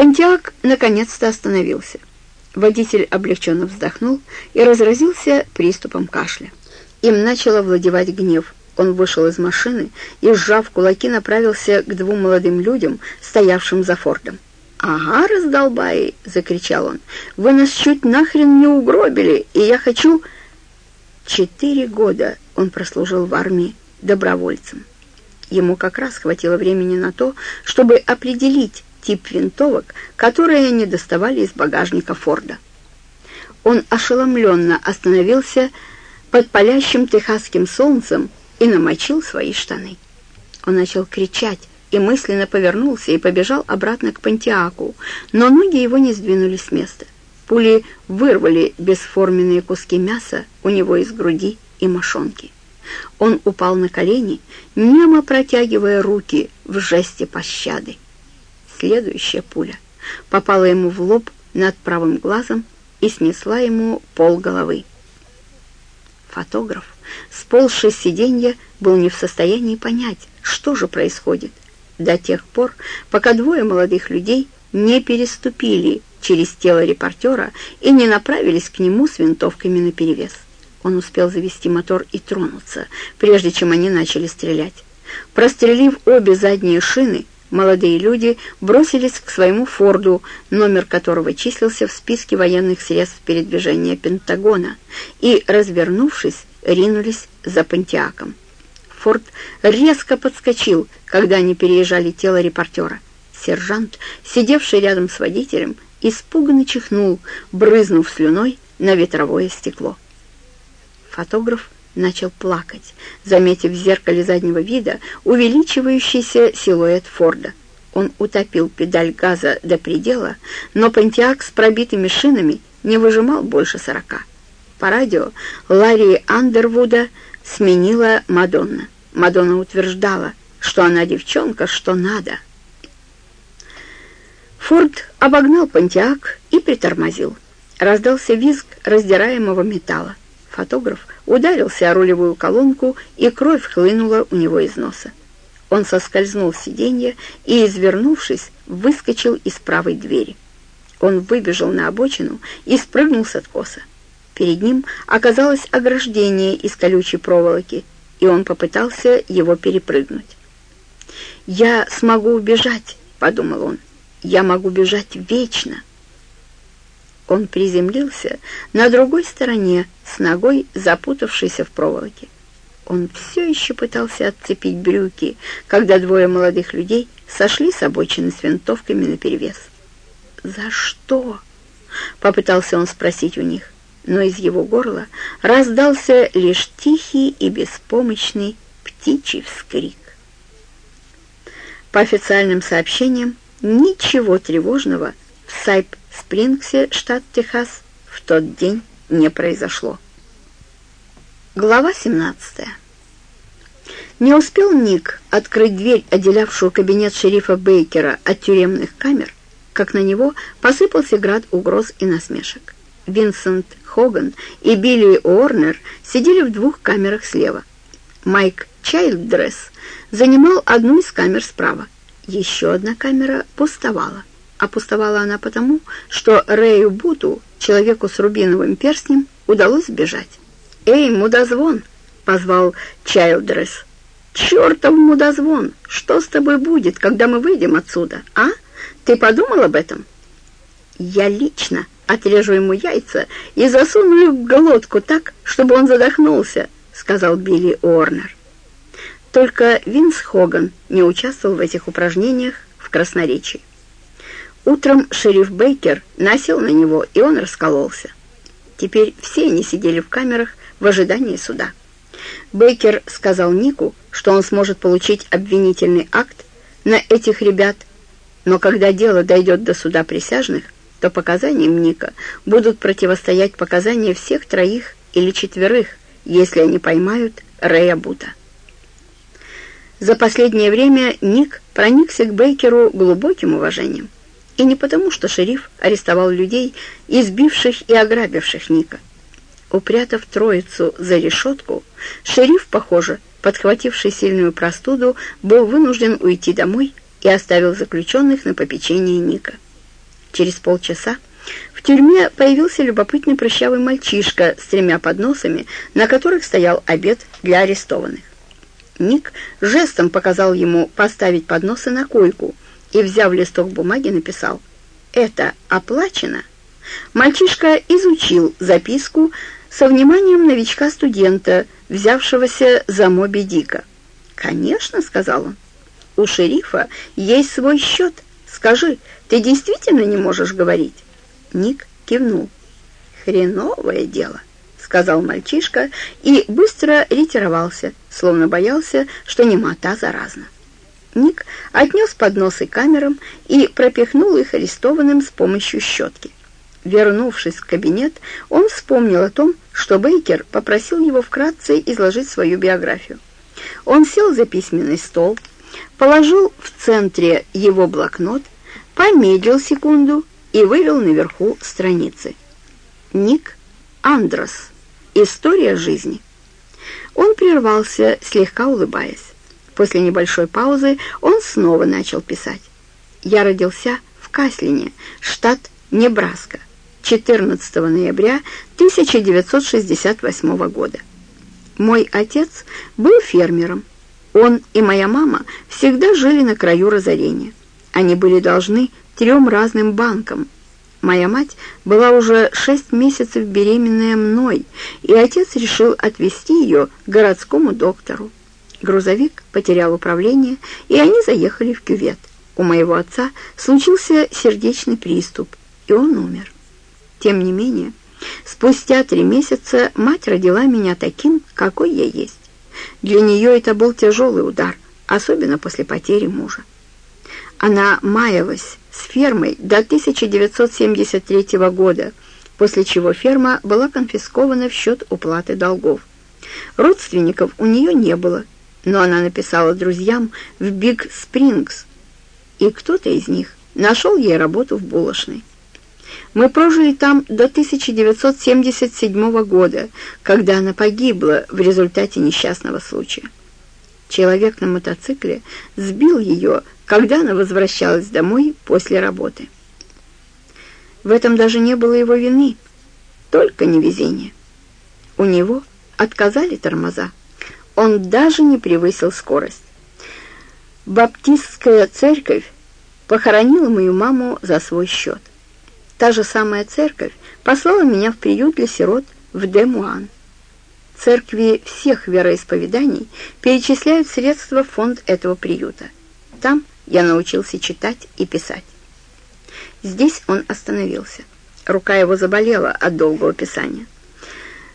Понтиак наконец-то остановился. Водитель облегченно вздохнул и разразился приступом кашля. Им начал овладевать гнев. Он вышел из машины и, сжав кулаки, направился к двум молодым людям, стоявшим за Фордом. «Ага, раздолбай!» — закричал он. «Вы нас чуть нахрен не угробили, и я хочу...» Четыре года он прослужил в армии добровольцем. Ему как раз хватило времени на то, чтобы определить тип винтовок, которые они доставали из багажника Форда. Он ошеломленно остановился под палящим техасским солнцем и намочил свои штаны. Он начал кричать и мысленно повернулся и побежал обратно к Пантиаку, но ноги его не сдвинулись с места. Пули вырвали бесформенные куски мяса у него из груди и мошонки. Он упал на колени, немо протягивая руки в жесте пощады. Следующая пуля попала ему в лоб над правым глазом и снесла ему пол головы. Фотограф, сползший с сиденья, был не в состоянии понять, что же происходит, до тех пор, пока двое молодых людей не переступили через тело репортера и не направились к нему с винтовками наперевес. Он успел завести мотор и тронуться, прежде чем они начали стрелять. Прострелив обе задние шины, молодые люди бросились к своему «Форду», номер которого числился в списке военных средств передвижения Пентагона, и, развернувшись, ринулись за Пантиаком. Форд резко подскочил, когда они переезжали тело репортера. Сержант, сидевший рядом с водителем, испуганно чихнул, брызнув слюной на ветровое стекло. Фотограф начал плакать, заметив в зеркале заднего вида увеличивающийся силуэт Форда. Он утопил педаль газа до предела, но Пантиак с пробитыми шинами не выжимал больше сорока. По радио Ларри Андервуда сменила Мадонна. Мадонна утверждала, что она девчонка, что надо. Форд обогнал Пантиак и притормозил. Раздался визг раздираемого металла. Фотограф ударился о рулевую колонку, и кровь хлынула у него из носа. Он соскользнул с сиденья и, извернувшись, выскочил из правой двери. Он выбежал на обочину и спрыгнул с откоса. Перед ним оказалось ограждение из колючей проволоки, и он попытался его перепрыгнуть. «Я смогу убежать», — подумал он. «Я могу бежать вечно». Он приземлился на другой стороне, с ногой, запутавшейся в проволоке. Он все еще пытался отцепить брюки, когда двое молодых людей сошли с обочины с винтовками наперевес. «За что?» — попытался он спросить у них, но из его горла раздался лишь тихий и беспомощный птичий вскрик. По официальным сообщениям, ничего тревожного в Сайп Спрингсе, штат Техас, в тот день не произошло. Глава 17. Не успел Ник открыть дверь, отделявшую кабинет шерифа Бейкера от тюремных камер, как на него посыпался град угроз и насмешек. Винсент Хоган и Билли Уорнер сидели в двух камерах слева. Майк Чайлдресс занимал одну из камер справа. Еще одна камера пустовала. Опустовала она потому, что Рэю Буту, человеку с рубиновым перстнем, удалось сбежать. «Эй, мудозвон!» — позвал Чайлдресс. «Чертов мудозвон! Что с тобой будет, когда мы выйдем отсюда, а? Ты подумал об этом?» «Я лично отрежу ему яйца и засуну их в глотку так, чтобы он задохнулся», — сказал Билли Уорнер. Только Винс Хоган не участвовал в этих упражнениях в красноречии. Утром шериф Бейкер насел на него, и он раскололся. Теперь все они сидели в камерах в ожидании суда. Бейкер сказал Нику, что он сможет получить обвинительный акт на этих ребят, но когда дело дойдет до суда присяжных, то показаниям Ника будут противостоять показания всех троих или четверых, если они поймают Рэя Бута. За последнее время Ник проникся к Бейкеру глубоким уважением. И не потому, что шериф арестовал людей, избивших и ограбивших Ника. Упрятав троицу за решетку, шериф, похоже, подхвативший сильную простуду, был вынужден уйти домой и оставил заключенных на попечение Ника. Через полчаса в тюрьме появился любопытный прыщавый мальчишка с тремя подносами, на которых стоял обед для арестованных. Ник жестом показал ему поставить подносы на койку и, взяв листок бумаги, написал «Это оплачено?» Мальчишка изучил записку со вниманием новичка-студента, взявшегося за Моби Дика. «Конечно», — сказал он, — «у шерифа есть свой счет. Скажи, ты действительно не можешь говорить?» Ник кивнул. «Хреновое дело», — сказал мальчишка и быстро ретировался, словно боялся, что немота заразна. Ник отнес подносы камерам и пропихнул их арестованным с помощью щетки. Вернувшись в кабинет, он вспомнил о том, что Бейкер попросил его вкратце изложить свою биографию. Он сел за письменный стол, положил в центре его блокнот, помедлил секунду и вывел наверху страницы. Ник Андрос. История жизни. Он прервался, слегка улыбаясь. После небольшой паузы он снова начал писать. «Я родился в Каслине, штат Небраска, 14 ноября 1968 года. Мой отец был фермером. Он и моя мама всегда жили на краю разорения. Они были должны трем разным банкам. Моя мать была уже шесть месяцев беременная мной, и отец решил отвезти ее городскому доктору. Грузовик потерял управление, и они заехали в кювет. У моего отца случился сердечный приступ, и он умер. Тем не менее, спустя три месяца мать родила меня таким, какой я есть. Для нее это был тяжелый удар, особенно после потери мужа. Она маялась с фермой до 1973 года, после чего ферма была конфискована в счет уплаты долгов. Родственников у нее не было, но она написала друзьям в Биг Спрингс, и кто-то из них нашел ей работу в булочной. Мы прожили там до 1977 года, когда она погибла в результате несчастного случая. Человек на мотоцикле сбил ее, когда она возвращалась домой после работы. В этом даже не было его вины, только невезение. У него отказали тормоза. Он даже не превысил скорость. Баптистская церковь похоронила мою маму за свой счет. Та же самая церковь послала меня в приют для сирот в Демуан. Церкви всех вероисповеданий перечисляют средства в фонд этого приюта. Там я научился читать и писать. Здесь он остановился. Рука его заболела от долгого писания.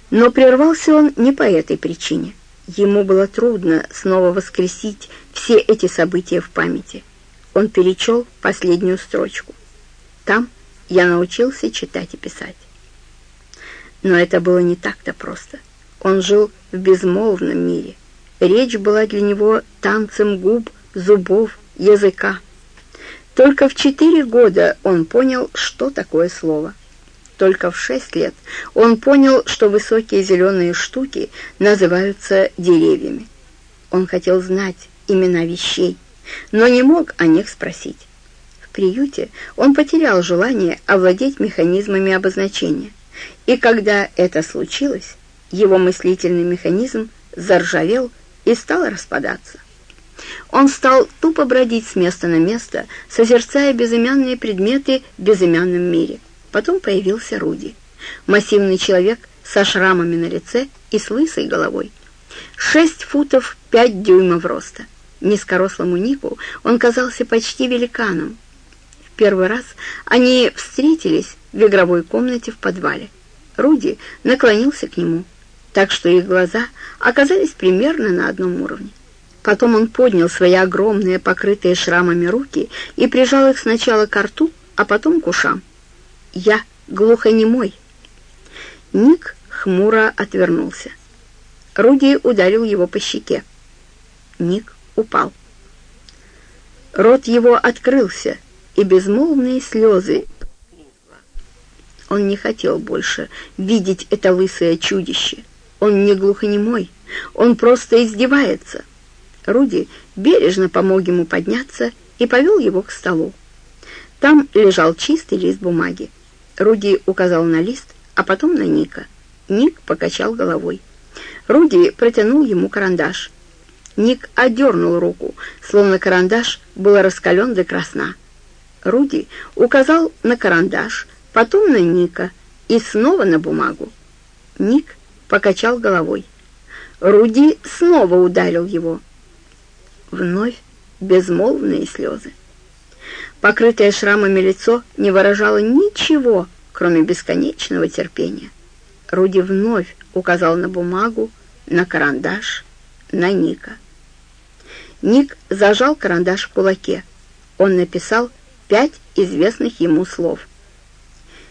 Но прервался он не по этой причине. Ему было трудно снова воскресить все эти события в памяти. Он перечел последнюю строчку. Там я научился читать и писать. Но это было не так-то просто. Он жил в безмолвном мире. Речь была для него танцем губ, зубов, языка. Только в четыре года он понял, что такое слово. Только в шесть лет он понял, что высокие зеленые штуки называются деревьями. Он хотел знать имена вещей, но не мог о них спросить приюте он потерял желание овладеть механизмами обозначения, и когда это случилось, его мыслительный механизм заржавел и стал распадаться. Он стал тупо бродить с места на место, созерцая безымянные предметы в безымянном мире. Потом появился Руди, массивный человек со шрамами на лице и с лысой головой. Шесть футов пять дюймов роста. Низкорослому Нику он казался почти великаном, первый раз они встретились в игровой комнате в подвале. Руди наклонился к нему, так что их глаза оказались примерно на одном уровне. Потом он поднял свои огромные, покрытые шрамами руки и прижал их сначала к рту, а потом к ушам. «Я глухонемой». Ник хмуро отвернулся. Руди ударил его по щеке. Ник упал. Рот его открылся, и безмолвные слезы. Он не хотел больше видеть это лысое чудище. Он не глухонемой, он просто издевается. Руди бережно помог ему подняться и повел его к столу. Там лежал чистый лист бумаги. Руди указал на лист, а потом на Ника. Ник покачал головой. Руди протянул ему карандаш. Ник одернул руку, словно карандаш был раскален до красна. Руди указал на карандаш, потом на Ника и снова на бумагу. Ник покачал головой. Руди снова ударил его. Вновь безмолвные слезы. Покрытое шрамами лицо не выражало ничего, кроме бесконечного терпения. Руди вновь указал на бумагу, на карандаш, на Ника. Ник зажал карандаш в кулаке. Он написал пять известных ему слов —